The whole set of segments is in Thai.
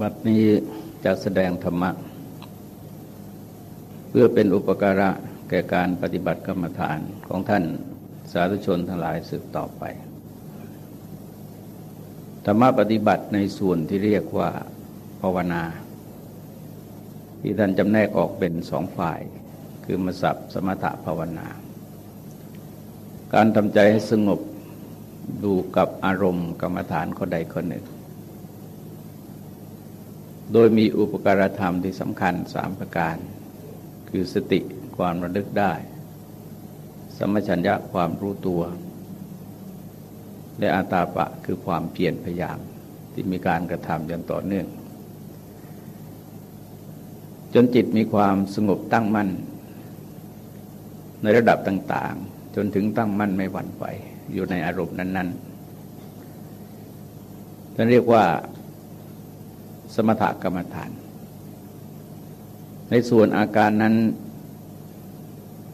บัดนี้จะแสดงธรรมะ เพื่อเป็นอุปการะแก่การปฏิบัติกรรมฐานของท่านสาธุชนทั้งหลายสืบต่อไป ธรรมะปฏิบัติในส่วนที่เรียกว่าภาวนา ที่ท่านจำแนกออกเป็นสองฝ่าย คือมสับสมถะภาวนา การทำใจให้สงบดูกับอารมณ์กรรมฐานข้อใดข้อหนึ่ง โดยมีอุปการธรรมที่สำคัญสามประการ คือสติความระลึกได้ สมชัญญะความรู้ตัว และอาตาปะคือความเพียรพยายามที่มีการกระทำอย่างต่อเนื่อง จนจิตมีความสงบตั้งมั่น ในระดับต่าง ๆ จนถึงตั้งมั่นไม่หวั่นไหวอยู่ในอารมณ์นั้นๆท่นเรียกว่า สมถกรรมฐาน ในส่วนอาการนั้น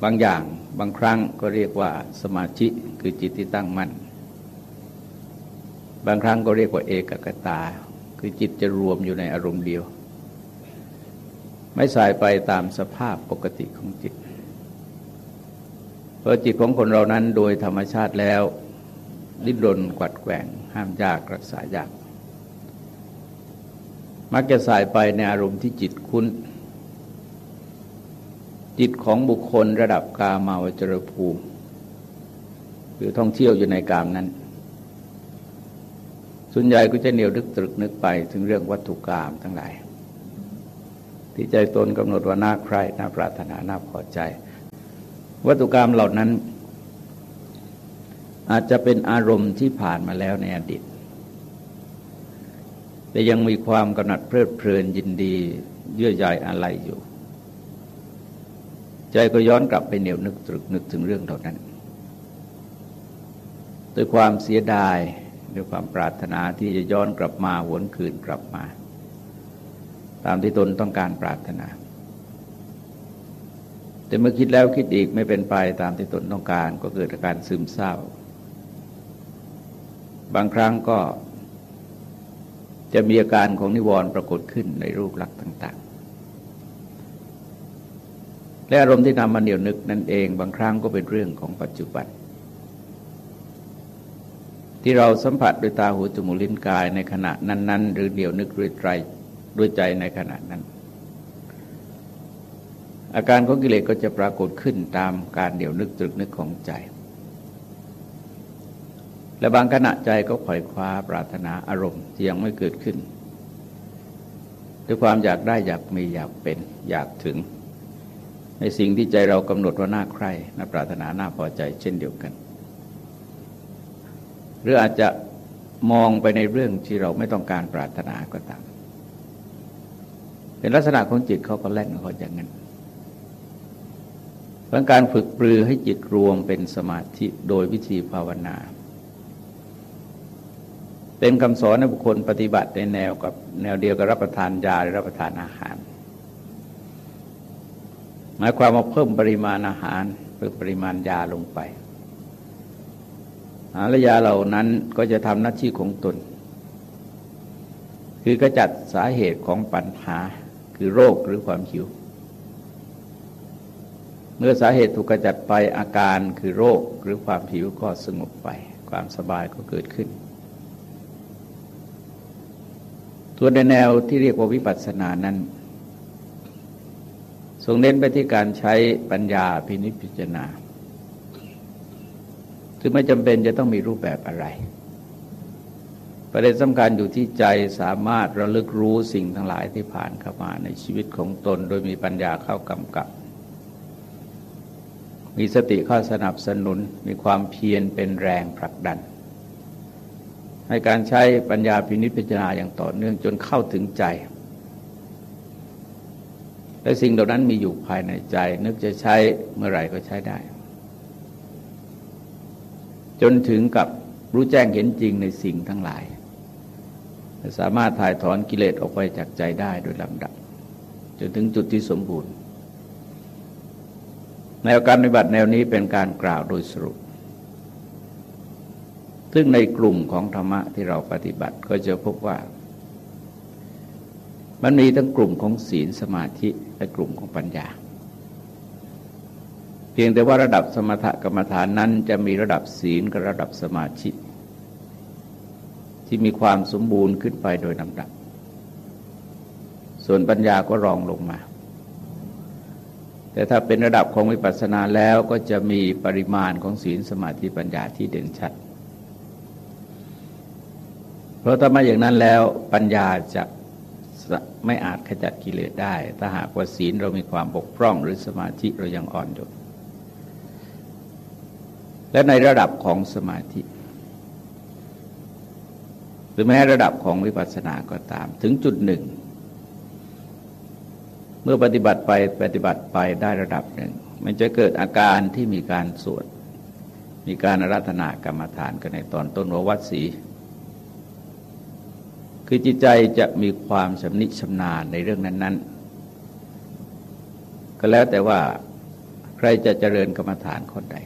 บางอย่างบางครั้งก็เรียกว่าสมาธิคือจิตที่ตั้งมั่น บางครั้งก็เรียกว่าเอกกตา คือจิตจะรวมอยู่ในอารมณ์เดียว ไม่สายไปตามสภาพปกติของจิต เพราะจิตของคนเรานั้นโดยธรรมชาติแล้ว ดิ้นรนกวัดแกว่งห้ามยากรักษายาก มักจะสายไปในอารมณ์ที่จิตคุ้น จิตของบุคคลระดับกามาวจรภูมิหรือท่องเที่ยวอยู่ในกามนั้น ส่วนใหญ่ก็จะเหนียวดึกตรึกนึกไป ถึงเรื่องวัตถุกรรมทั้งหลาย ที่ใจตนกำหนดว่าน่าใคร่น่าปรารถนาน่าพอใจ วัตถุกรรมเหล่านั้น อาจจะเป็นอารมณ์ที่ผ่านมาแล้วในอดีต แต่ยังมีความกำหนัดเพลิดเพลินยินดีเยื่อใยอะไรอยู่ ใจก็ย้อนกลับไปเหนียวนึกตรึกนึกถึงเรื่องเหล่านั้นด้วยความเสียดายด้วยความปรารถนาที่จะย้อนกลับมาวนคืนกลับมา ตามที่ตนต้องการปรารถนา แต่เมื่อคิดแล้วคิดอีกไม่เป็นไปตามที่ตนต้องการก็เกิดอาการซึมเศร้า บางครั้งก็ จะมีอาการของนิวรณ์ปรากฏขึ้นในรูปลักษณ์ต่าง ๆ และอารมณ์ที่นำมาเหนียวนึกนั่นเองบางครั้งก็เป็นเรื่องของปัจจุบัน ที่เราสัมผัสด้วยตาหูจมูกลิ้นกายในขณะนั้น ๆ หรือเดียวนึกด้วยใจด้วยใจในขณะนั้น อาการของกิเลสก็จะปรากฏขึ้นตามการเดี่ยวนึกตรึกนึกของใจ และบางขณะใจก็ขวอยคว้าปรารถนาอารมณ์ที่ยังไม่เกิดขึ้นด้วยความอยากได้อยากมีอยากเป็นอยากถึง ในสิ่งที่ใจเรากำหนดว่าน่าใคร่น่าปรารถนาน่าพอใจเช่นเดียวกัน หรืออาจจะมองไปในเรื่องที่เราไม่ต้องการปรารถนาก็ตาม เป็นลักษณะของจิตเขาก็แล่นเขาอย่างนั้นเพราะการฝึกปรือให้จิตรวมเป็นสมาธิโดยวิธีภาวนา เป็นคำสอนในบุคคลปฏิบัติในแนวกับแนวเดียวกับรับประทานยาหรือรับประทานอาหาร หมายความว่าเพิ่มปริมาณอาหารเพิ่มปริมาณยาลงไปอาหารยาเหล่านั้นก็จะทำหน้าที่ของตน คือกระจัดสาเหตุของปัญหาคือโรคหรือความหิว เมื่อสาเหตุถูกกระจัดไปอาการคือโรคหรือความหิวก็สงบไป ความสบายก็เกิดขึ้น ส่วนในแนวที่เรียกว่าวิปัสสนานั้นทรงเน้นไปที่การใช้ปัญญาพินิจพิจารณาซึ่งไม่จำเป็นจะต้องมีรูปแบบอะไร ประเด็นสำคัญอยู่ที่ใจสามารถระลึกรู้สิ่งทั้งหลายที่ผ่านเข้ามาในชีวิตของตน โดยมีปัญญาเข้ากำกับ มีสติเข้าสนับสนุน มีความเพียรเป็นแรงผลักดัน ในการใช้ปัญญาพินิจพิจารณาอย่างต่อเนื่องจนเข้าถึงใจ และสิ่งเหล่านั้นมีอยู่ภายในใจ นึกจะใช้เมื่อไหร่ก็ใช้ได้ จนถึงกับรู้แจ้งเห็นจริงในสิ่งทั้งหลาย สามารถถ่ายถอนกิเลสออกไปจากใจได้โดยลำดับ จนถึงจุดที่สมบูรณ์ ในการปฏิบัติแนวนี้เป็นการกล่าวโดยสรุป ซึ่งในกลุ่มของธรรมะที่เราปฏิบัติก็จะพบว่า มันมีทั้งกลุ่มของศีลสมาธิและกลุ่มของปัญญา เพียงแต่ว่าระดับสมถกรรมฐานนั้นจะมีระดับศีลกับระดับสมาธิที่มีความสมบูรณ์ขึ้นไปโดยลำดับ ส่วนปัญญาก็รองลงมา แต่ถ้าเป็นระดับของวิปัสสนาแล้วก็จะมีปริมาณของศีลสมาธิปัญญาที่เด่นชัด เพราะถ้ามาอย่างนั้นแล้วปัญญาจะไม่อาจขจัดกิเลสได้ ถ้าหากว่าศีลเรามีความบกพร่องหรือสมาธิเรายังอ่อนอยู่ และในระดับของสมาธิ หรือแม้ระดับของวิปัสสนาก็ตาม ถึงจุดหนึ่ง เมื่อปฏิบัติไปปฏิบัติไปได้ระดับหนึ่ง มันจะเกิดอาการที่มีการสวด มีการรัตนากรรมฐานกันในตอนต้นววัดสี คือจิตใจจะมีความชำนิชำนาญในเรื่องนั้น ๆ ก็แล้วแต่ว่าใครจะเจริญกรรมฐานคนใด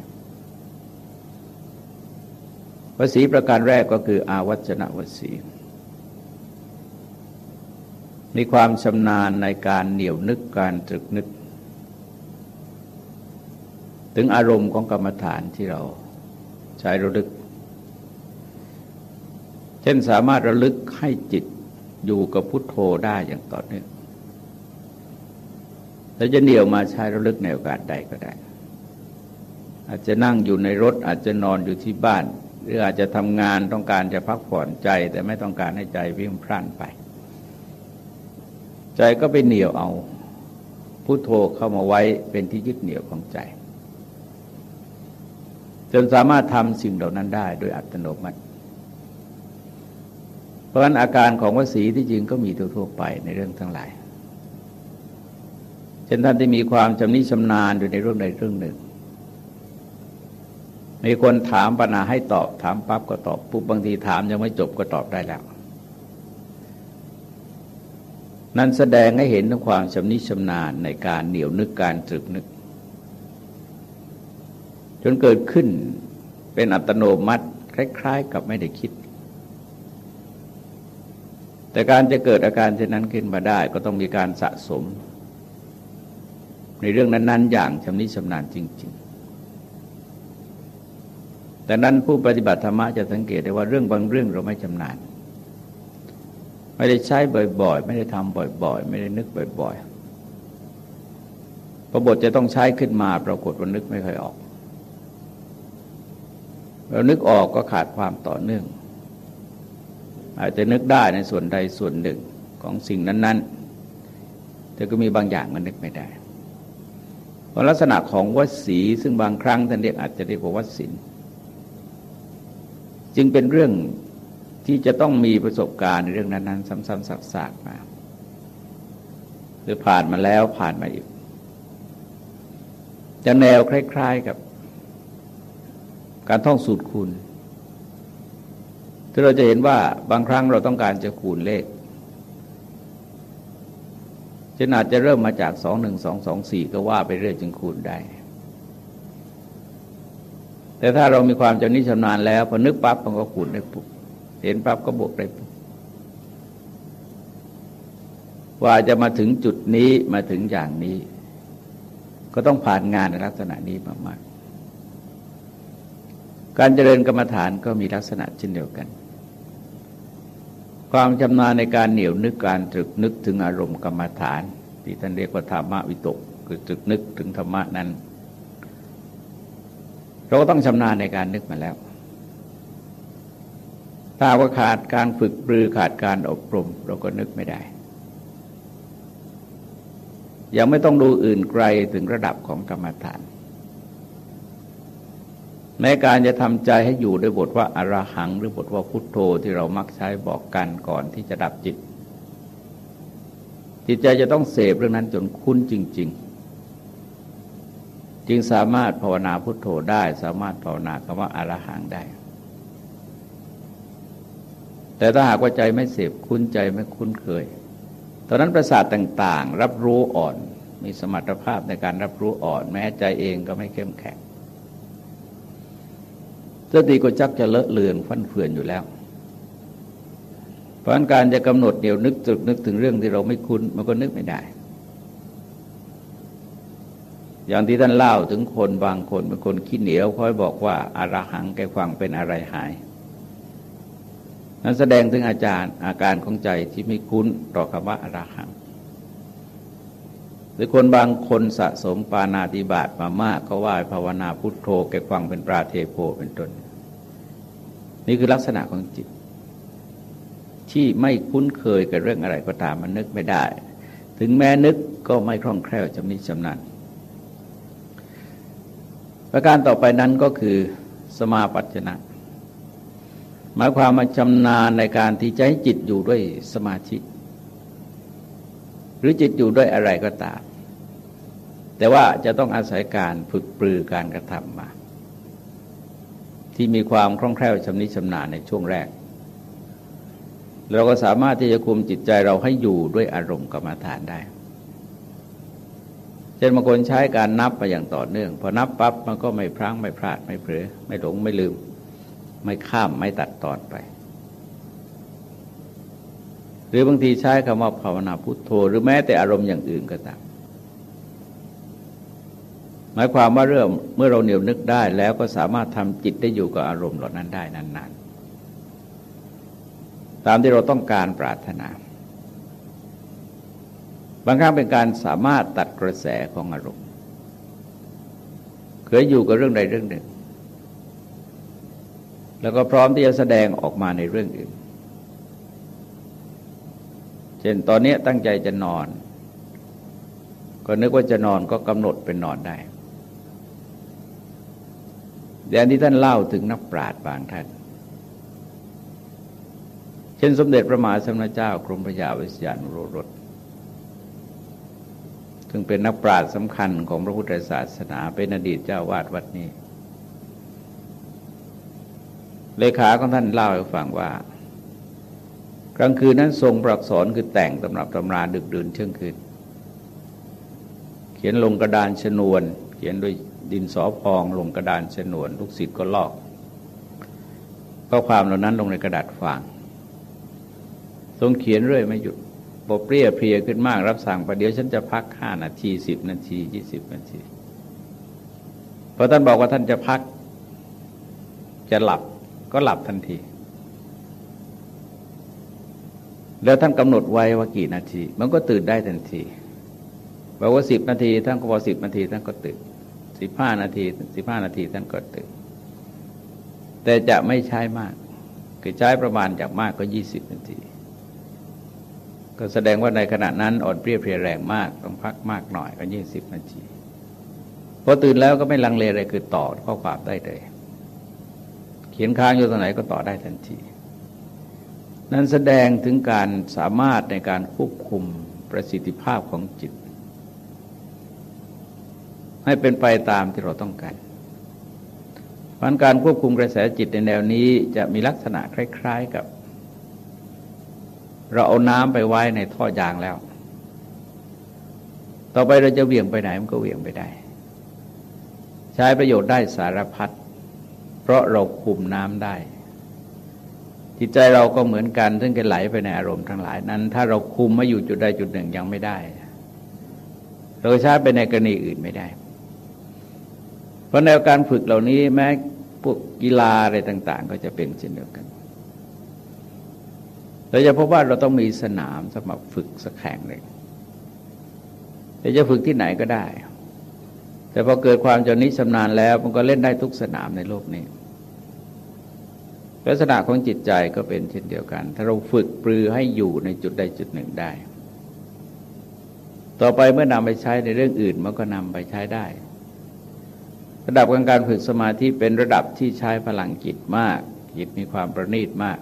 วสีประการแรกก็คืออาวัจนะวสี มีความชำนาญในการเหนี่ยวนึกการตรึกนึก ถึงอารมณ์ของกรรมฐานที่เราใช้ระลึก เช่นสามารถระลึกให้จิตอยู่กับพุทโธได้อย่างต่อเนื่องแล้วจะเหนี่ยวมาใช้ระลึกในโอกาสใดก็ได้ อาจจะนั่งอยู่ในรถ อาจจะนอนอยู่ที่บ้าน หรืออาจจะทำงานต้องการจะพักผ่อนใจ แต่ไม่ต้องการให้ใจวิ่งพล่านไป ใจก็ไปเหนี่ยวเอาพุทโธเข้ามาไว้เป็นที่ยึดเหนี่ยวของใจ จนสามารถทำสิ่งเหล่านั้นได้โดยอัตโนมัติ ราะฉะนั้นอาการของวสีที่จริงก็มีทั่วๆไปในเรื่องทั้งหลายเช่นท่านที่มีความชำนิชำนาญอยู่ในเรื่องใดเรื่องหนึ่ง มีคนถามปัญหาให้ตอบถามปั๊บก็ตอบปุ๊บบางทีถามยังไม่จบก็ตอบได้แล้ว นั่นแสดงให้เห็นถึงความชำนิชำนาญในการเหนียวนึกการตรึกนึก จนเกิดขึ้นเป็นอัตโนมัติ คล้าย ๆ กับไม่ได้คิด แต่การจะเกิดอาการเช่นนั้นขึ้นมาได้ ก็ต้องมีการสะสม ในเรื่องนั้น ๆ อย่างชำนิชำนาญจริง ๆ แต่นั้นผู้ปฏิบัติธรรมะจะสังเกตได้ว่าเรื่องบางเรื่องเราไม่ชำนาญ ไม่ได้ใช้บ่อย ๆ ไม่ได้ทำบ่อย ๆ ไม่ได้นึกบ่อยๆพระบทจะต้องใช้ขึ้นมาปรากฏว่านึกไม่ค่อยออก เรานึกออกก็ขาดความต่อเนื่อง อาจจะนึกได้ในส่วนใดส่วนหนึ่งของสิ่งนั้น ๆ แต่ก็มีบางอย่างมันนึกไม่ได้เพราะลักษณะของวัสีซึ่งบางครั้งท่านเรียกอาจจะเรียกว่าวัสินจึงเป็นเรื่องที่จะต้องมีประสบการณ์ในเรื่องนั้น ๆ ซ้ำๆซักๆมา หรือผ่านมาแล้วผ่านมาอีก จะแนวคล้าย ๆกับ การท่องสูตรคุณ ที่เราจะเห็นว่าบางครั้งเราต้องการจะคูณเลขจะอาจจะเริ่มมาจากสองหนึ่งสองสองสี่ก็ว่าไปเรื่อยจึงคูณได้ แต่ถ้าเรามีความจำนิชำนาญแล้วพอนึกปั๊บมันก็คูณได้ปุ๊บเห็นปั๊บก็บวกได้ปุ๊บว่าจะมาถึงจุดนี้มาถึงอย่างนี้ ก็ต้องผ่านงานในลักษณะนี้มากๆ การเจริญกรรมฐานก็มีลักษณะเช่นเดียวกัน ความชำนาญในการเหนียวนึกการตรึกนึกถึงอารมณ์กรรมฐาน ที่ท่านเรียกว่าธรรมะวิตก คือตรึกนึกถึงธรรมะนั้น เราก็ต้องชำนาญในการนึกมาแล้ว ถ้าว่าขาดการฝึกปรือขาดการอบรม เราก็นึกไม่ได้ ยังไม่ต้องดูอื่นไกลถึงระดับของกรรมฐาน ในการจะทำใจให้อยู่ด้วยบทว่าอารหัง หรือบทว่าพุทโธที่เรามักใช้บอกกันก่อนที่จะดับจิต จิตใจจะต้องเสพเรื่องนั้นจนคุ้นจริง ๆ จึงสามารถภาวนาพุทโธได้ สามารถภาวนาคำว่าอารหังได้ แต่ถ้าหากว่าใจไม่เสพคุ้นใจไม่คุ้นเคย ตอนนั้นประสาทต่าง ๆ รับรู้อ่อน มีสมรรถภาพในการรับรู้อ่อน แม้ใจเองก็ไม่เข้มแข็ง สติก็จักจะเลอะเลือนฟันเฟือนอยู่แล้ว เพราะการจะกำหนดเดี๋ยวนึกจุดนึกถึงเรื่องที่เราไม่คุ้นมันก็นึกไม่ได้ อย่างที่ท่านเล่าถึงคนบางคนเป็นคนขี้เหนียวคอยบอกว่าอารหังแกฟังเป็นอะไรหาย นั้นแสดงถึงอาจารย์อาการของใจที่ไม่คุ้นต่อคำว่าอารหังหรือคนบางคนสะสมปานาติบาตมามากก็ว่าภาวนาพุทโธแกฟังเป็นปราเทโพเป็นต้น นี่คือลักษณะของจิต ที่ไม่คุ้นเคยกับเรื่องอะไรก็ตามมันนึกไม่ได้ ถึงแม้นึกก็ไม่คล่องแคล่วจำนิชำนาญประการต่อไปนั้นก็คือสมาปัจจนะหมายความมาชำนาญในการที่จะให้จิตอยู่ด้วยสมาธิหรือจิตอยู่ด้วยอะไรก็ตาม แต่ว่าจะต้องอาศัยการฝึกปรือการกระทำมา ที่มีความคล่องแคล่วชำนิชำนาญในช่วงแรก เราก็สามารถที่จะคุมจิตใจเราให้อยู่ด้วยอารมณ์กรรมฐานได้เช่นบางคนใช้การนับไปอย่างต่อเนื่องพอนับปั๊บมันก็ไม่พลั้งไม่พลาดไม่เผลอไม่หลงไม่ลืม ไม่ข้ามไม่ตัดตอนไป หรือบางทีใช้คำว่าภาวนาพุทโธ หรือแม้แต่อารมณ์อย่างอื่นก็ตาม หมายความว่าเรื่องเมื่อเราเหนียวนึกได้ แล้วก็สามารถทำจิตได้อยู่กับอารมณ์เหล่านั้นได้นานๆ ตามที่เราต้องการปรารถนา บางครั้งเป็นการสามารถตัดกระแสของอารมณ์ เคยอยู่กับเรื่องใดเรื่องหนึ่ง แล้วก็พร้อมที่จะแสดงออกมาในเรื่องอื่น เช่นตอนนี้ตั้งใจจะนอน ก็นึกว่าจะนอนก็กำหนดเป็นนอนได้ แต่ที่ท่านเล่าถึงนักปราชญ์บางท่าน เช่นสมเด็จพระมหาสมณเจ้ากรมพระยาวิสยานุโรรสซึ่งเป็นนักปราชญ์สำคัญของพระพุทธศาสนา เป็นอดีตเจ้าวาดวัดนี้ เลขาของท่านเล่าให้ฟังว่า กลางคืนนั้นทรงปรักษรคือแต่งตำรับตำราดึกดื่นเที่ยงคืน เขียนลงกระดานชนวน ขียนด้วยดินสอพองลงกระดานชนวน ลูกศิษย์ก็ลอกข้อความเหล่านั้นลงในกระดาษฟาง ทรงเขียนเรื่อยไม่หยุดปเปรี้ยเพลียขึ้นมากรับสั่งประเดี๋ยวฉันจะพักห้านาทีสิบนาทียี่สิบนาทีพอท่านบอกว่าท่านจะพัก จะหลับก็หลับทันที แล้วท่านกำหนดไว้ว่ากี่นาที มันก็ตื่นได้ทันทีบอกว่าสิบนาทีท่านก็พอสิบนาทีท่านก็ตื่น สิบห้านาทีสิบห้านาทีท่านก็ตื่น แต่จะไม่ใช้มาก คือใช้ประมาณจากมากก็ยี่สิบนาที ก็แสดงว่าในขณะนั้นอ่อนเปรี้ยเพลียแรงมากต้องพักมากหน่อยก็ยี่สิบนาทีพอตื่นแล้วก็ไม่ลังเลอะไรคือต่อข้อความได้เลย เขียนค้างอยู่ตรงไหนก็ต่อได้ทันที นั้นแสดงถึงการสามารถในการควบคุมประสิทธิภาพของจิต ให้เป็นไปตามที่เราต้องการพันการควบคุมกระแสจิตในแนวนี้จะมีลักษณะคล้าย ๆกับ เราเอาน้ำไปไว้ในท่อยางแล้ว ต่อไปเราจะเวี่ยงไปไหนมันก็เวี่ยงไปได้ ใช้ประโยชน์ได้สารพัดเพราะเราคุมน้ำได้ จิตใจเราก็เหมือนกัน ซึ่งจะไหลไปในอารมณ์ทั้งหลายนั้น ถ้าเราคุมมาอยู่จุดใดจุดหนึ่งยังไม่ได้ เราใช้ไปในกรณีอื่นไม่ได้ ราะแนวการฝึกเหล่านี้แม้พวกกีฬาอะไรต่าง ๆ ก็จะเป็นเช่นเดียวกันเราจะพบว่าเราต้องมีสนามสำหรับฝึกสักแข่งหนึ่งแต่จะฝึกที่ไหนก็ได้ แต่พอเกิดความจนิชำนาญแล้ว มันก็เล่นได้ทุกสนามในโลกนี้ลักษณะของจิตใจก็เป็นเช่นเดียวกัน ถ้าเราฝึกปรือให้อยู่ในจุดใดจุดหนึ่งได้ ต่อไปเมื่อนำไปใช้ในเรื่องอื่นมันก็นำไปใช้ได้ ระดับการการฝึกสมาธิเป็นระดับที่ใช้พลังจิตมาก จิตมีความประณีตมาก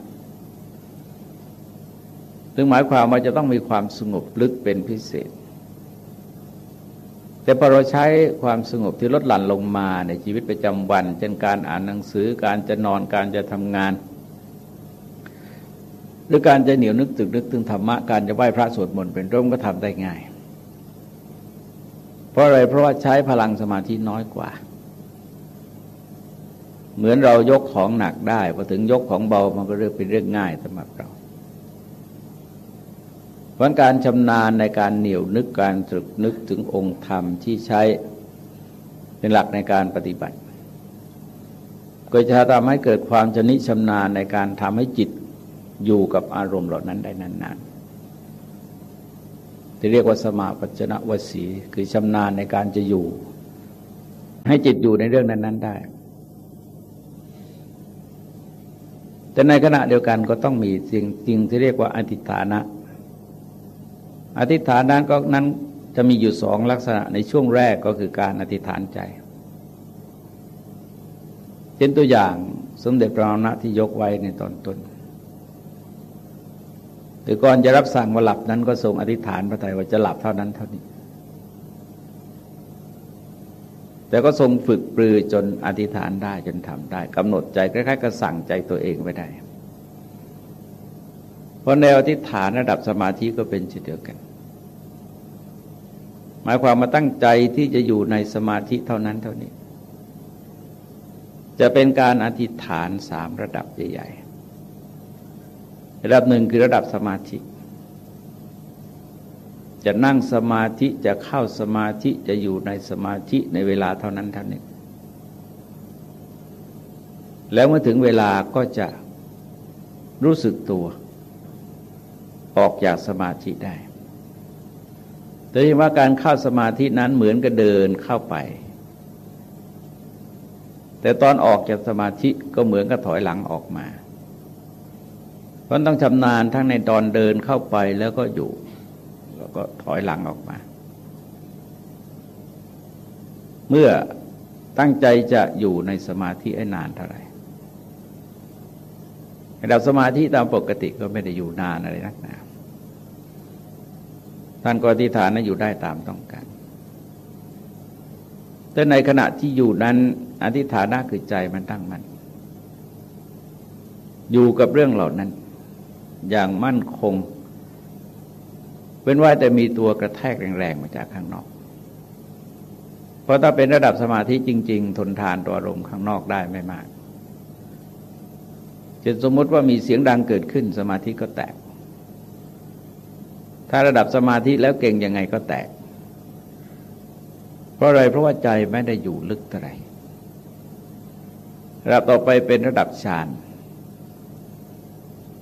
ซึ่งหมายความว่าจะต้องมีความสงบลึกเป็นพิเศษ แต่พอเราใช้ความสงบที่ลดหลั่นลงมาในชีวิตประจำวันเช่นการอ่านหนังสือการจะนอนการจะทำงาน หรือการจะเหนียวนึกตึกนึกถึงธรรมะการจะไหว้พระสวดมนต์เป็นร่มก็ทำได้ง่าย เพราะอะไรเพราะว่าใช้พลังสมาธิน้อยกว่า เหมือนเรายกของหนักได้พอถึงยกของเบามันก็เรื่องเป็นเรื่องง่ายสำหรับเราเพราะการชำนาญในการเหนียวนึกการตรึกนึกถึงองค์ธรรมที่ใช้เป็นหลักในการปฏิบัติ ก็จะทำให้เกิดความชนิชำนาญในการทำให้จิตอยู่กับอารมณ์เหล่านั้นได้นานๆที่เรียกว่าสมาปัจนะวสีคือชำนาญในการจะอยู่ ให้จิตอยู่ในเรื่องนั้น ๆ ได้ แต่ในขณะเดียวกันก็ต้องมีสิ่งจริงที่เรียกว่าอธิฐานะ อธิฐานนั้นก็นั้นจะมีอยู่สองลักษณะในช่วงแรกก็คือการอธิษฐานใจ เช่นตัวอย่างสมเด็จพระนนที่ยกไว้ในตอนต้นแต่ก่อนจะรับสั่งว่าหลับนั้นก็ทรงอธิษฐานพระไตรว่าจะหลับเท่านั้นเท่านี้ แต่ก็ทรงฝึกปรือจนอธิษฐานได้จนทำได้กำหนดใจคล้ายๆกับสั่งใจตัวเองไว้ได้ เพราะแนวทิฏฐานระดับสมาธิก็เป็นเช่นเดียวกัน หมายความมาตั้งใจที่จะอยู่ในสมาธิเท่านั้นเท่านี้ จะเป็นการอธิษฐานสามระดับใหญ่ๆระดับหนึ่งคือระดับสมาธิ จะนั่งสมาธิจะเข้าสมาธิจะอยู่ในสมาธิในเวลาเท่านั้นเท่านี้ แล้วเมื่อถึงเวลาก็จะรู้สึกตัวออกจากสมาธิได้ แต่ที่ว่าการเข้าสมาธินั้นเหมือนกับเดินเข้าไป แต่ตอนออกจากสมาธิก็เหมือนกับถอยหลังออกมาเพราะต้องชำนาญทั้งในตอนเดินเข้าไปแล้วก็อยู่ ก็ถอยหลังออกมา เมื่อตั้งใจจะอยู่ในสมาธิให้นานเท่าไหร่ระดับสมาธิตามปกติก็ไม่ได้อยู่นานอะไรนักหนาท่านก็อธิษฐานนั้นอยู่ได้ตามต้องการ แต่ในขณะที่อยู่นั้นอธิษฐานะคือใจมันตั้งมัน่นอยู่กับเรื่องเหล่านั้น อย่างมั่นคง เป็นว่าแต่มีตัวกระแทกแรงๆมาจากข้างนอก เพราะถ้าเป็นระดับสมาธิจริง ๆ ทนทานตัวอารมณ์ข้างนอกได้ไม่มากจะสมมติว่ามีเสียงดังเกิดขึ้นสมาธิก็แตก ถ้าระดับสมาธิแล้วเก่งยังไงก็แตก เพราะอะไรเพราะว่าใจไม่ได้อยู่ลึกเท่าไรระดับต่อไปเป็นระดับฌาน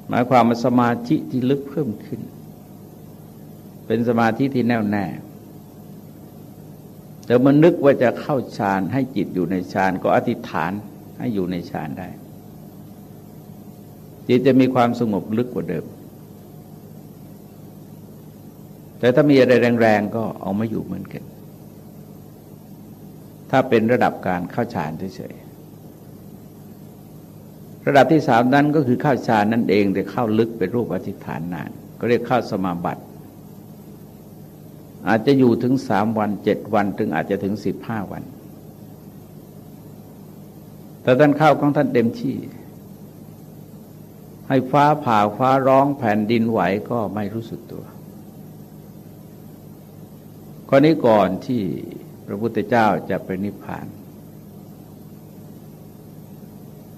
หมายความว่าสมาธิที่ลึกเพิ่มขึ้น เป็นสมาธิที่แน่วแน่ แต่มันนึกว่าจะเข้าฌานให้จิตอยู่ในฌานก็อธิษฐานให้อยู่ในฌานได้ จิตจะมีความสงบลึกกว่าเดิม แต่ถ้ามีอะไรแรงๆก็เอาไม่อยู่เหมือนกัน ถ้าเป็นระดับการเข้าฌานเฉยๆระดับที่สามนั้นก็คือเข้าฌานนั่นเองแต่เข้าลึกเป็นรูปอธิษฐานนาน ก็เรียกเข้าสมาบัติ อาจจะอยู่ถึงสามวันเจ็ดวัน ถึงอาจจะถึงสิบห้าวัน แต่ท่านเข้าของท่านเต็มที่ ให้ฟ้าผ่าฟ้าร้องแผ่นดินไหวก็ไม่รู้สึกตัวข้อนี้ก่อนที่พระพุทธเจ้าจะไปนิพพาน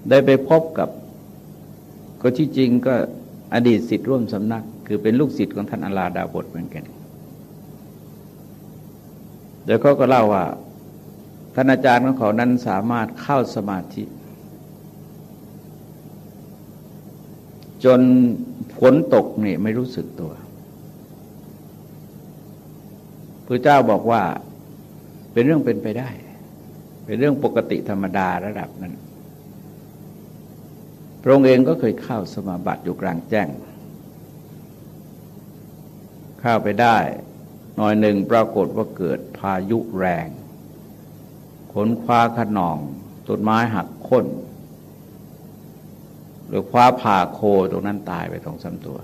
ได้ไปพบกับ ก็ที่จริงก็อดีตสิทธิ์ร่วมสำนัก คือเป็นลูกศิษย์ของท่านอลาดาบทเหมือนกัน เดี๋ยวเขาก็เล่าว่าท่านอาจารย์ของเขานั้นสามารถเข้าสมาธิ จนฝนตกนี่ไม่รู้สึกตัวพระเจ้าบอกว่าเป็นเรื่องเป็นไปได้ เป็นเรื่องปกติธรรมดาระดับนั้น พระองค์เองก็เคยเข้าสมาบัติอยู่กลางแจ้ง เข้าไปได้ หน่อยหนึ่งปรากฏว่าเกิดพายุแรง ขนคว้าขนอง ต้นไม้หักโค่นหรือคว้าผ่าโคตรงนั้นตายไปสองสาตัว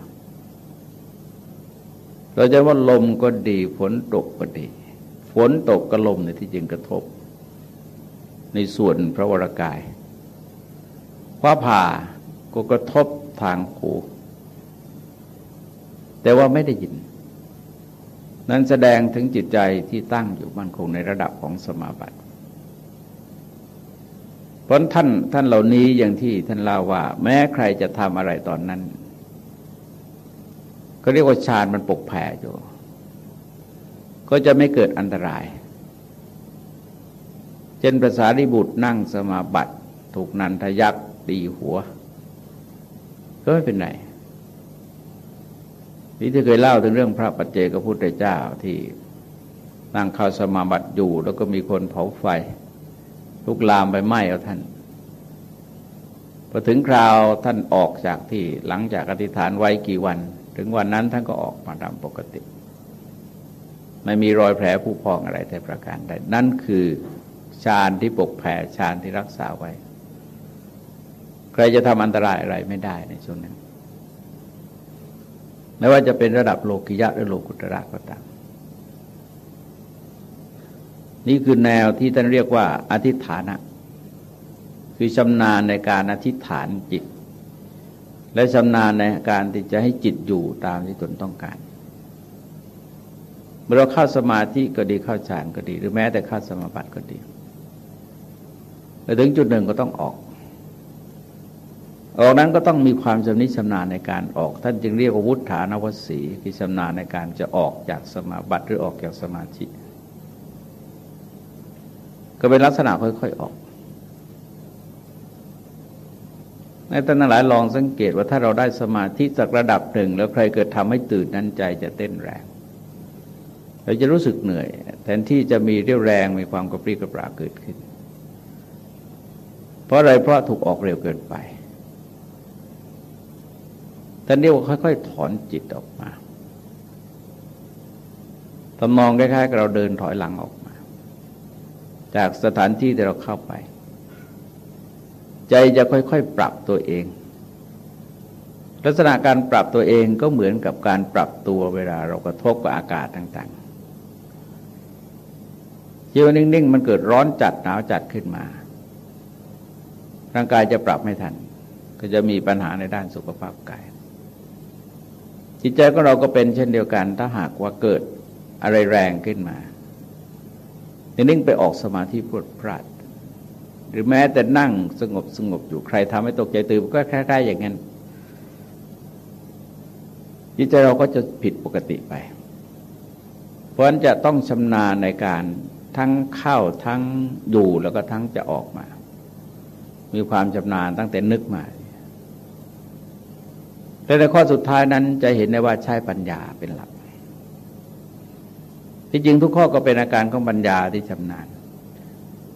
เราจะว่าลมก็ดีฝนตกก็ดี ฝนตกกับลมในที่จริงกระทบ ในส่วนพระวรากาย คว้าผ่าก็กระทบทางหูแต่ว่าไม่ได้ยิน นั้นแสดงถึงจิตใจที่ตั้งอยู่มั่นคงในระดับของสมาบัติเพราะท่านท่านเหล่านี้อย่างที่ท่านเล่าว่า แม้ใครจะทำอะไรตอนนั้นเขาเรียกว่าฌานมันปกแผ่อยู่ ก็จะไม่เกิดอันตรายเช่นภาษาริบุตรนั่งสมาบัติ ถูกนันทยักษ์ตีหัว ก็ไม่เป็นไร นี่ที่เคยเล่าถึงเรื่องพระปัจเจกพุทธเจ้าที่นั่งเข้าสมาบัติอยู่ แล้วก็มีคนเผาไฟลุกลามไปไหม้เอาท่านพอถึงคราวท่านออกจากที่หลังจากอธิษฐานไว้กี่วัน ถึงวันนั้นท่านก็ออกมาตามปกติ ไม่มีรอยแผลผู้พองอะไรแต่ประการใดนั่นคือฌานที่ปกแผ่ฌานที่รักษาไว้ ใครจะทำอันตรายอะไรไม่ได้ในช่วงนั้น ไม่ว่าจะเป็นระดับโลกิยะหรือโลกุตระก็ตาม นี่คือแนวที่ท่านเรียกว่า อธิฐานะ คือชำนาญในการอธิษฐานจิต และชำนาญในการที่จะให้จิตอยู่ตามที่ตนต้องการเมื่อเราเข้าสมาธิก็ดีเข้าฌานก็ดี หรือแม้แต่เข้าสมาบัติก็ดีแต่ถึงจุดหนึ่งก็ต้องออก ออกนั้นก็ต้องมีความชำนิชำนาญในการออก ท่านจึงเรียกว่าวุฒานวสีคือชำนาญในการจะออกจากสมาบัติหรือออกจากสมาธิก็เป็นลักษณะค่อยๆออก ในท่านหลายลองสังเกตว่าถ้าเราได้สมาธิสักระดับหนึ่ง แล้วใครเกิดทำให้ตื่นนั้นใจจะเต้นแรง เราจะรู้สึกเหนื่อย แทนที่จะมีเรี่ยวแรงมีความกระปรี้กระปราเกิดขึ้น เพราะอะไรเพราะถูกออกเร็วเกินไป ท่านเรียกว่าค่อย ๆ ถอนจิตออกมาทำมองคล้ายๆกับเราเดินถอยหลังออกมา จากสถานที่ที่เราเข้าไป ใจจะค่อยๆ ปรับตัวเอง ลักษณะการปรับตัวเองก็เหมือนกับการปรับตัวเวลาเรากระทบกับอากาศต่างๆจีวนิ่งๆ มันเกิดร้อนจัดหนาวจัดขึ้นมา ร่างกายจะปรับไม่ทัน ก็จะมีปัญหาในด้านสุขภาพกาย จิตใจของเราก็เป็นเช่นเดียวกัน ถ้าหากว่าเกิดอะไรแรงขึ้นมานิ่งไปออกสมาธิพรวดพลาดหรือแม้แต่นั่งสงบสงบอยู่ใครทำให้ตกใจตื่นก็คล้ายๆอย่างนั้นจิตใจเราก็จะผิดปกติไป เพราะฉะนั้นจะต้องชำนาญในการทั้งเข้าทั้งอยู่แล้วก็ทั้งจะออกมา มีความชำนาญตั้งแต่นึกมา แต่ในข้อสุดท้ายนั้นจะเห็นได้ว่าใช้ปัญญาเป็นหลักที่จริงทุกข้อก็เป็นอาการของปัญญาที่ชำนาญ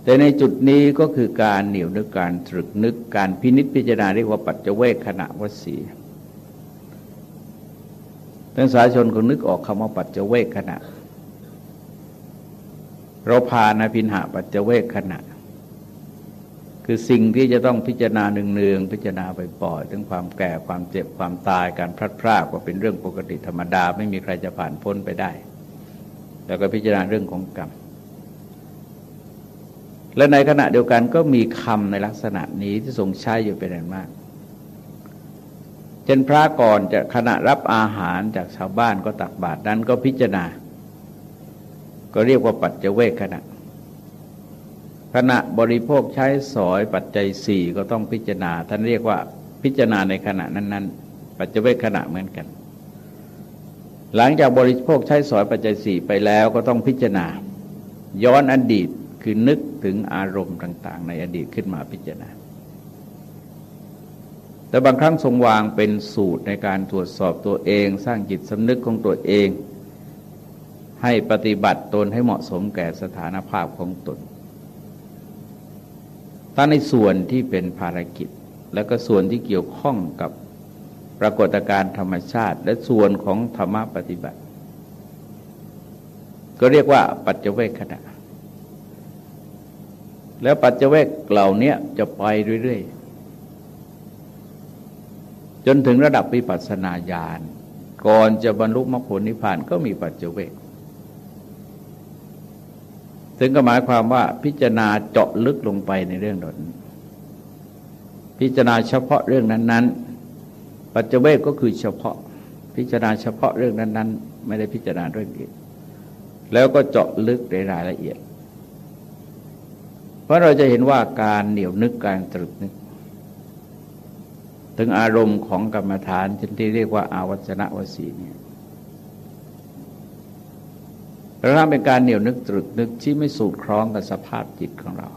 แต่ในจุดนี้ก็คือการเหนี่ยวนึกการตรึกนึกการพินิจพิจารณาเรียกว่าปัจเจเวกขณะวสีท่านสาชนคงนึกออกคำว่าปัจเจเวกขณะ เราพานาพินหาปัจเจเวกขณะ คือสิ่งที่จะต้องพิจารณาหนึ่งเนืองพิจารณาบ่อยๆถึงความแก่ความเจ็บความตายการพลัดพรากว่าเป็นเรื่องปกติธรรมดา ไม่มีใครจะผ่านพ้นไปได้ แล้วก็พิจารณาเรื่องของกรรมและในขณะเดียวกันก็มีคำในลักษณะนี้ที่ทรงใช้อยู่เป็นอันมากเช่นพระก่อนจะขณะรับอาหารจากชาวบ้านก็ตักบาตรนั้นก็พิจารณา ก็เรียกว่าปัจเจเวกขณะ ขณะบริโภคใช้สอยปัจจัยสี่ก็ต้องพิจารณา ท่านเรียกว่าพิจารณาในขณะนั้นๆ ปัจเจเวกขณะเหมือนกัน หลังจากบริโภคใช้สอยปัจจัยสี่ไปแล้วก็ต้องพิจารณา ย้อนอดีตคือนึกถึงอารมณ์ต่าง ๆ ในอดีตขึ้นมาพิจารณา แต่บางครั้งทรงวางเป็นสูตรในการตรวจสอบตัวเอง สร้างจิตสำนึกของตัวเอง ให้ปฏิบัติตนให้เหมาะสมแก่สถานภาพของตน ทั้งในส่วนที่เป็นภารกิจ และก็ส่วนที่เกี่ยวข้องกับปรากฏการณ์ธรรมชาติ และส่วนของธรรมปฏิบัติ ก็เรียกว่าปัจเจเวกขณะ แล้วปัจเจเวกเหล่านี้จะไปเรื่อยๆ จนถึงระดับวิปัสสนาญาณก่อนจะบรรลุมรรคผลนิพพานก็มีปัจเจเวก ถึงก็หมายความว่าพิจารณาเจาะลึกลงไปในเรื่องนั้นพิจารณาเฉพาะเรื่องนั้น ๆ ปัจเจเวกก็คือเฉพาะ พิจารณาเฉพาะเรื่องนั้น ๆ ไม่ได้พิจารณาเรื่องอื่นแล้วก็เจาะลึกในรายละเอียด เพราะเราจะเห็นว่าการเหนียวนึกการตรึกนึก ถึงอารมณ์ของกรรมฐานที่เรียกว่าอาวัจนะวสีเนี่ย เราทำเป็นการเหนียวนึกตรึกนึกที่ไม่สูดคล้องกับสภาพจิตของเรา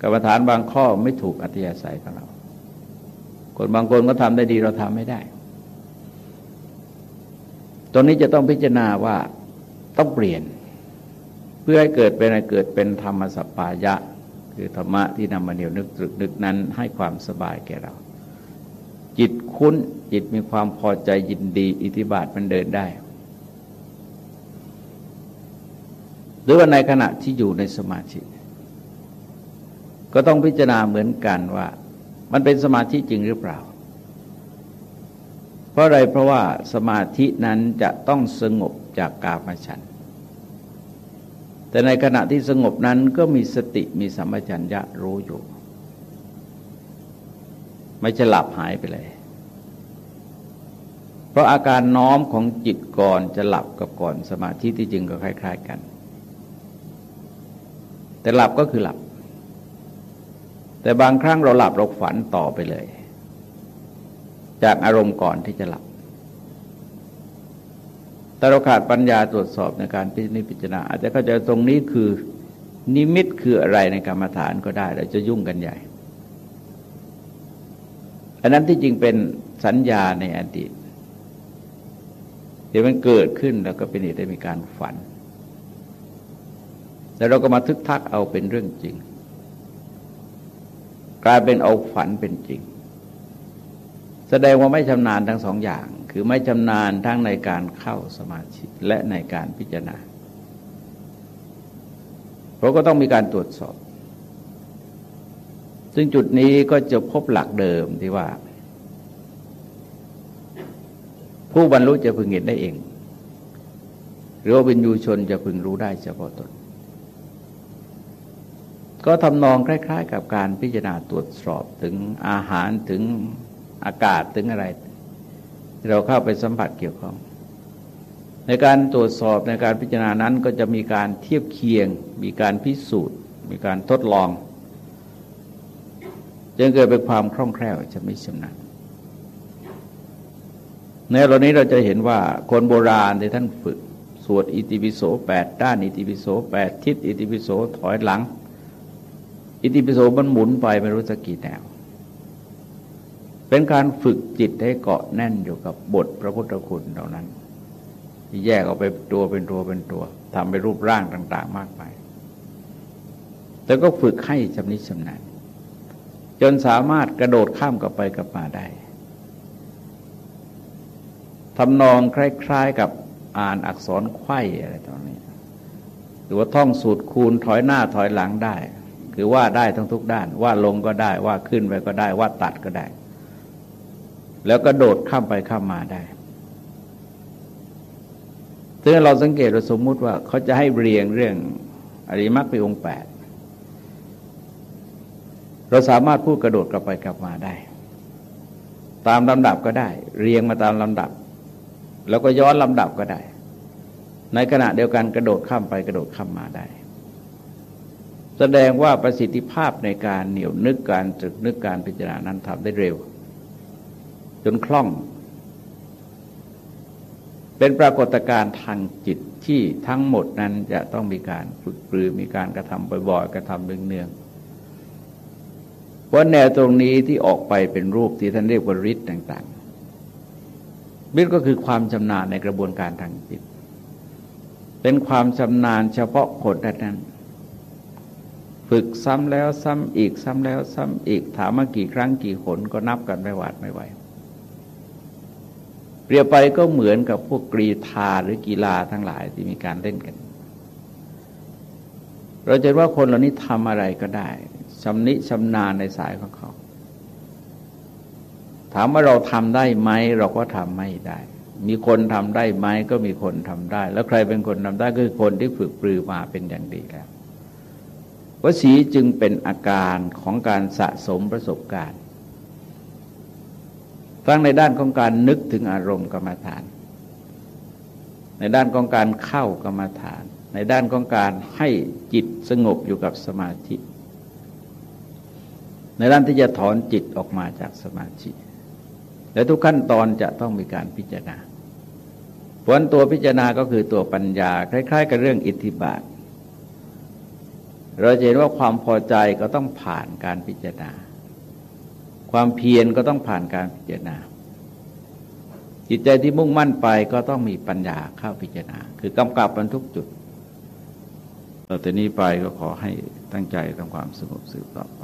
กรรมฐานบางข้อไม่ถูกอัธยาศัยของเรา คนบางคนก็ทำได้ดีเราทำไม่ได้ ตรงนี้จะต้องพิจารณาว่าต้องเปลี่ยน เพื่อให้เกิดเป็นอะไรเกิดเป็นธรรมสปายะ คือธรรมะที่นำมาเหนียวนึกตรึกนึกนั้นให้ความสบายแก่เรา จิตคุ้นจิตมีความพอใจยินดี อิทธิบาทมันเดินได้ หรือว่าในขณะที่อยู่ในสมาธิ ก็ต้องพิจารณาเหมือนกันว่า มันเป็นสมาธิจริงหรือเปล่า เพราะอะไรเพราะว่าสมาธินั้นจะต้องสงบจากกามฉัน แต่ในขณะที่สงบนั้นก็มีสติมีสัมปชัญญะรู้อยู่ ไม่จะหลับหายไปเลย เพราะอาการน้อมของจิตก่อนจะหลับกับก่อนสมาธิที่จริงก็คล้าย ๆ กัน แต่หลับก็คือหลับ แต่บางครั้งเราหลับเราฝันต่อไปเลย จากอารมณ์ก่อนที่จะหลับ แต่เราขาดปัญญาตรวจสอบในการพิจิจารณาอาจจะเข้าใจตรงนี้คือนิมิตคืออะไรในกรรมฐานก็ได้เราจะยุ่งกันใหญ่ อันนั้นที่จริงเป็นสัญญาในอดีตที่มันเกิดขึ้นแล้วก็เป็นเหตุได้มีการฝัน แต่เราก็มาทึกทักเอาเป็นเรื่องจริง กลายเป็นเอาฝันเป็นจริง แสดงว่าไม่ชำนาญทั้งสองอย่าง คือไม่ชำนาญทั้งในการเข้าสมาธิและในการพิจารณาเราก็ต้องมีการตรวจสอบ ซึ่งจุดนี้ก็จะพบหลักเดิมที่ว่า ผู้บรรลุจะพึงเห็นได้เอง หรือว่าวิญญูชนจะพึงรู้ได้เฉพาะตน ก็ทำนองคล้าย ๆ กับการพิจารณาตรวจสอบถึงอาหารถึงอากาศถึงอะไร เราเข้าไปสัมผัสเกี่ยวข้อง ในการตรวจสอบในการพิจารณานั้นก็จะมีการเทียบเคียง มีการพิสูจน์ มีการทดลองจึงเกิดเป็นความคล่องแคล่วจะไม่ชำนาญในตอนนี้เราจะเห็นว่าคนโบราณที่ท่านฝึก สวดอิติปิโสแปดด้านอิติปิโสแปดทิศอิติปิโสถอยหลัง อิติปิโสมันหมุนไปไม่รู้สักกี่แนว เป็นการฝึกจิตให้เกาะแน่นอยู่กับบทพระพุทธคุณเหล่านั้นที่แยกออกไปตัวเป็นตัวเป็นตัวทำไปรูปร่างต่าง ๆ มากมายแต่ก็ฝึกให้ชำนิชำนาญจนสามารถกระโดดข้ามกลับไปกลับมาได้ทำนองคล้าย ๆ กับอ่านอักษรไข่อะไรตอนนี้ หรือว่าท่องสูตรคูณถอยหน้าถอยหลังได้ คือว่าได้ทั้งทุกด้าน ว่าลงก็ได้ว่าขึ้นไปก็ได้ว่าตัดก็ได้ แล้วก็โดดข้ามไปข้ามมาได้ถ้าเราสังเกตเราสมมุติว่าเขาจะให้เรียงเรื่องอริมักเป็นองแปดเราสามารถพูดกระโดดกลับไปกลับมาได้ ตามลำดับก็ได้ เรียงมาตามลำดับ แล้วก็ย้อนลำดับก็ได้ ในขณะเดียวกันกระโดดข้ามไปกระโดดข้ามมาได้ แสดงว่าประสิทธิภาพในการเหนียวนึกการจึกนึกการพิจารณานั้นทำได้เร็ว จนคล่อง เป็นปรากฏการณ์ทางจิตที่ทั้งหมดนั้นจะต้องมีการฝึกปรือมีการกระทำบ่อยๆ กระทำเนืองๆเพราะแนวตรงนี้ที่ออกไปเป็นรูปที่ท่านเรียกว่าฤทธิ์ต่างๆฤทธิ์ก็คือความชำนาญในกระบวนการทางจิต เป็นความชำนาญเฉพาะคนนั้น ฝึกซ้ำแล้วซ้ำอีกซ้ำแล้วซ้ำอีกถามมากี่ครั้งกี่ขนก็นับกันไม่หวาดไม่ไหวเรียบไปก็เหมือนกับพวกกรีธาหรือกีฬาทั้งหลายที่มีการเล่นกัน เราจะว่าคนเหล่านี้ทำอะไรก็ได้ชำนิชำนาญในสายของเขา ถามว่าเราทำได้ไหมเราก็ทำไม่ได้ มีคนทำได้ไหมก็มีคนทำได้ แล้วใครเป็นคนทำได้ก็คือคนที่ฝึกปรือมาเป็นอย่างดีแล้ว วสีจึงเป็นอาการของการสะสมประสบการณ์ทั้งในด้านของการนึกถึงอารมณ์กรรมฐาน ในด้านของการเข้ากรรมฐาน ในด้านของการให้จิตสงบอยู่กับสมาธิ ในด้านที่จะถอนจิตออกมาจากสมาธิและทุกขั้นตอนจะต้องมีการพิจารณาผลตัวพิจารณาก็คือตัวปัญญา คล้าย ๆ กับเรื่องอิทธิบาท เราเห็นว่าความพอใจก็ต้องผ่านการพิจารณา ความเพียรก็ต้องผ่านการพิจารณา จิตใจที่มุ่งมั่นไปก็ต้องมีปัญญาเข้าพิจารณา คือกำกับมันทุกจุดต่อแต่นี้ไปก็ขอให้ตั้งใจทำความสงบสืบต่อไป